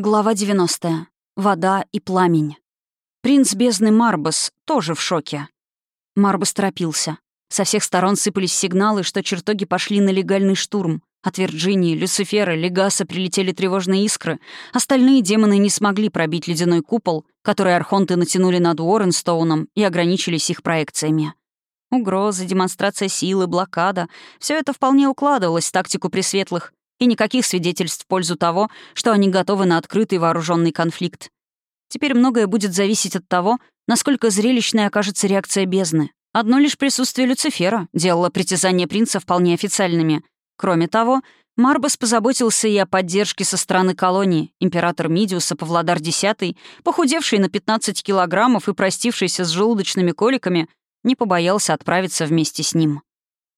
Глава 90. Вода и пламень. Принц бездны Марбас тоже в шоке. Марбас торопился. Со всех сторон сыпались сигналы, что чертоги пошли на легальный штурм. От Вирджинии, Люцифера, Легаса прилетели тревожные искры. Остальные демоны не смогли пробить ледяной купол, который архонты натянули над Уорренстоуном и ограничились их проекциями. Угрозы, демонстрация силы, блокада — все это вполне укладывалось в тактику Пресветлых, и никаких свидетельств в пользу того, что они готовы на открытый вооруженный конфликт. Теперь многое будет зависеть от того, насколько зрелищной окажется реакция бездны. Одно лишь присутствие Люцифера делало притязания принца вполне официальными. Кроме того, Марбас позаботился и о поддержке со стороны колонии. Император Мидиуса Павлодар X, похудевший на 15 килограммов и простившийся с желудочными коликами, не побоялся отправиться вместе с ним.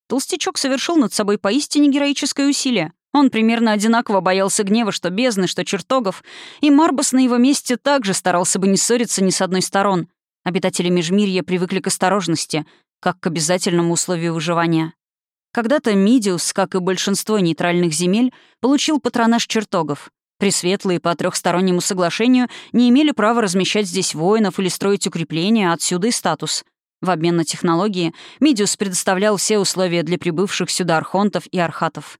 Толстячок совершил над собой поистине героическое усилие. Он примерно одинаково боялся гнева, что бездны, что чертогов, и Марбас на его месте также старался бы не ссориться ни с одной сторон. Обитатели Межмирья привыкли к осторожности, как к обязательному условию выживания. Когда-то Мидиус, как и большинство нейтральных земель, получил патронаж чертогов. Пресветлые по трехстороннему соглашению не имели права размещать здесь воинов или строить укрепления, отсюда и статус. В обмен на технологии Мидиус предоставлял все условия для прибывших сюда архонтов и архатов.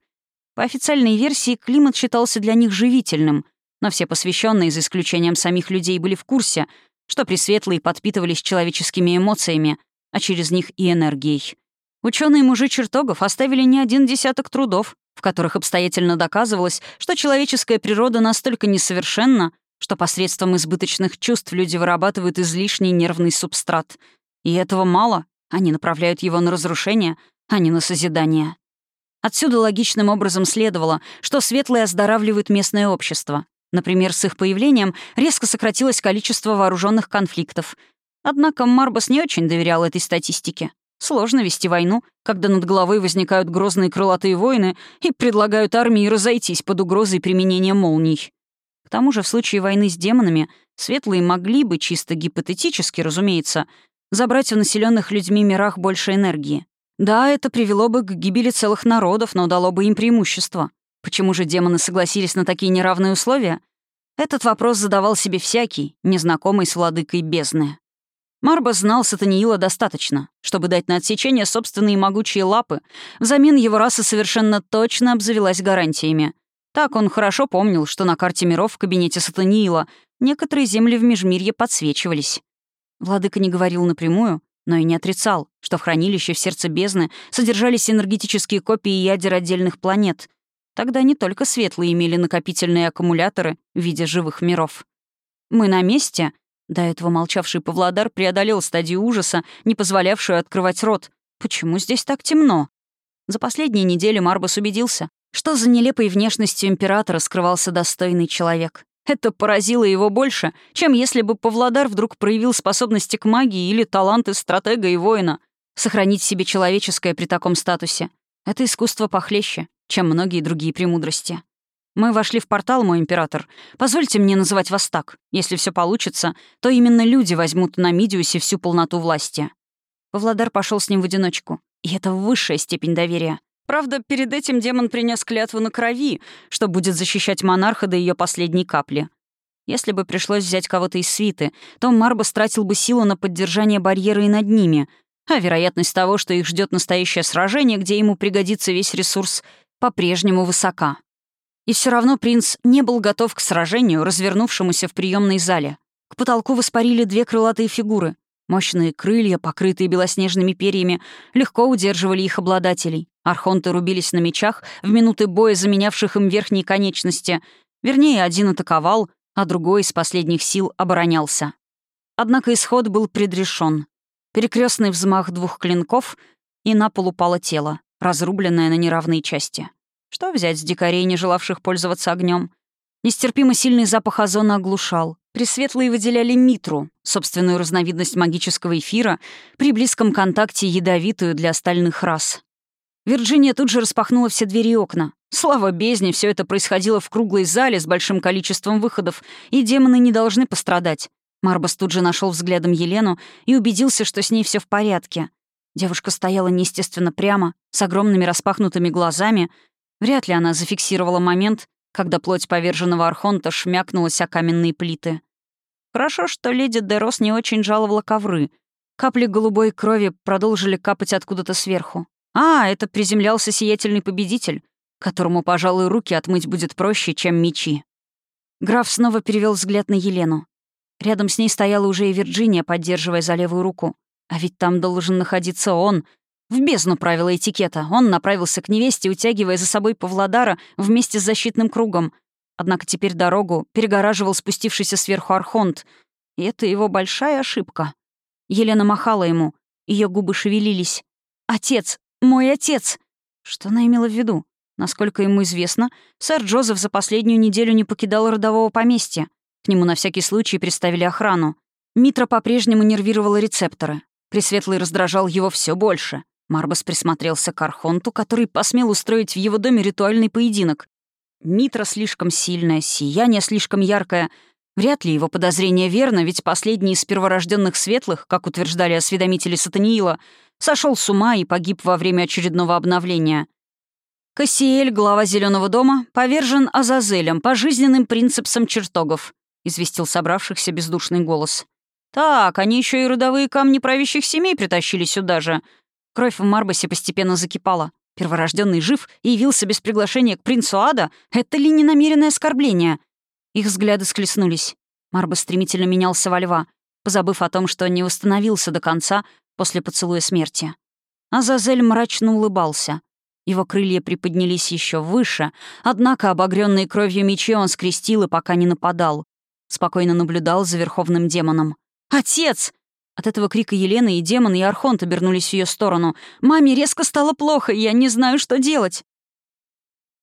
По официальной версии, климат считался для них живительным, но все посвященные, за исключением самих людей, были в курсе, что пресветлые подпитывались человеческими эмоциями, а через них и энергией. Ученые мужи чертогов оставили не один десяток трудов, в которых обстоятельно доказывалось, что человеческая природа настолько несовершенна, что посредством избыточных чувств люди вырабатывают излишний нервный субстрат. И этого мало, они направляют его на разрушение, а не на созидание. Отсюда логичным образом следовало, что светлые оздоравливают местное общество. Например, с их появлением резко сократилось количество вооруженных конфликтов. Однако Марбас не очень доверял этой статистике. Сложно вести войну, когда над головой возникают грозные крылатые воины и предлагают армии разойтись под угрозой применения молний. К тому же в случае войны с демонами светлые могли бы, чисто гипотетически, разумеется, забрать в населенных людьми мирах больше энергии. Да, это привело бы к гибели целых народов, но дало бы им преимущество. Почему же демоны согласились на такие неравные условия? Этот вопрос задавал себе всякий, незнакомый с владыкой бездны. Марба знал Сатаниила достаточно, чтобы дать на отсечение собственные могучие лапы. Взамен его раса совершенно точно обзавелась гарантиями. Так он хорошо помнил, что на карте миров в кабинете Сатаниила некоторые земли в Межмирье подсвечивались. Владыка не говорил напрямую, но и не отрицал, что в хранилище в сердце бездны содержались энергетические копии ядер отдельных планет. Тогда не только светлые имели накопительные аккумуляторы в виде живых миров. «Мы на месте?» До этого молчавший Павлодар преодолел стадию ужаса, не позволявшую открывать рот. «Почему здесь так темно?» За последние недели Марбас убедился, что за нелепой внешностью императора скрывался достойный человек. Это поразило его больше, чем если бы Павлодар вдруг проявил способности к магии или таланты стратега и воина. Сохранить себе человеческое при таком статусе — это искусство похлеще, чем многие другие премудрости. Мы вошли в портал, мой император. Позвольте мне называть вас так. Если все получится, то именно люди возьмут на Мидиусе всю полноту власти. Павлодар пошел с ним в одиночку. И это высшая степень доверия. Правда, перед этим демон принес клятву на крови, что будет защищать монарха до ее последней капли. Если бы пришлось взять кого-то из свиты, то Марбас тратил бы силу на поддержание барьера и над ними, а вероятность того, что их ждет настоящее сражение, где ему пригодится весь ресурс, по-прежнему высока. И все равно принц не был готов к сражению, развернувшемуся в приемной зале. К потолку воспарили две крылатые фигуры. Мощные крылья, покрытые белоснежными перьями, легко удерживали их обладателей. Архонты рубились на мечах, в минуты боя заменявших им верхние конечности. Вернее, один атаковал, а другой из последних сил оборонялся. Однако исход был предрешен. Перекрестный взмах двух клинков, и на пол упало тело, разрубленное на неравные части. Что взять с дикарей, не желавших пользоваться огнем? Нестерпимо сильный запах озона оглушал. Пресветлые выделяли митру, собственную разновидность магического эфира, при близком контакте ядовитую для остальных рас. Вирджиния тут же распахнула все двери и окна. Слава бездне, все это происходило в круглой зале с большим количеством выходов, и демоны не должны пострадать. Марбас тут же нашел взглядом Елену и убедился, что с ней все в порядке. Девушка стояла неестественно прямо, с огромными распахнутыми глазами. Вряд ли она зафиксировала момент, когда плоть поверженного Архонта шмякнулась о каменные плиты. Хорошо, что леди Дерос не очень жаловала ковры. Капли голубой крови продолжили капать откуда-то сверху. А, это приземлялся сиятельный победитель, которому, пожалуй, руки отмыть будет проще, чем мечи. Граф снова перевел взгляд на Елену. Рядом с ней стояла уже и Вирджиния, поддерживая за левую руку. А ведь там должен находиться он. В бездну правила этикета. Он направился к невесте, утягивая за собой Павлодара вместе с защитным кругом. Однако теперь дорогу перегораживал спустившийся сверху Архонт. И это его большая ошибка. Елена махала ему. ее губы шевелились. «Отец! Мой отец!» Что она имела в виду? Насколько ему известно, сэр Джозеф за последнюю неделю не покидал родового поместья. К нему на всякий случай приставили охрану. Митра по-прежнему нервировала рецепторы. Пресветлый раздражал его все больше. Марбас присмотрелся к Архонту, который посмел устроить в его доме ритуальный поединок. Митра слишком сильная, сияние слишком яркое. Вряд ли его подозрение верно, ведь последний из перворожденных светлых, как утверждали осведомители Сатаниила, сошел с ума и погиб во время очередного обновления. Кассиэль, глава Зеленого дома, повержен Азазелем по жизненным принципам чертогов, известил собравшихся бездушный голос. Так, они еще и родовые камни правящих семей притащили сюда же. Кровь в Марбасе постепенно закипала. Перворожденный жив и явился без приглашения к принцу Ада. Это ли не намеренное оскорбление? Их взгляды склеснулись. Марбас стремительно менялся во льва, позабыв о том, что не восстановился до конца после поцелуя смерти. Азазель мрачно улыбался. Его крылья приподнялись еще выше, однако обогренные кровью мечи он скрестил и пока не нападал. Спокойно наблюдал за верховным демоном. «Отец!» От этого крика Елены и демон, и Архонт обернулись в ее сторону. «Маме резко стало плохо, я не знаю, что делать!»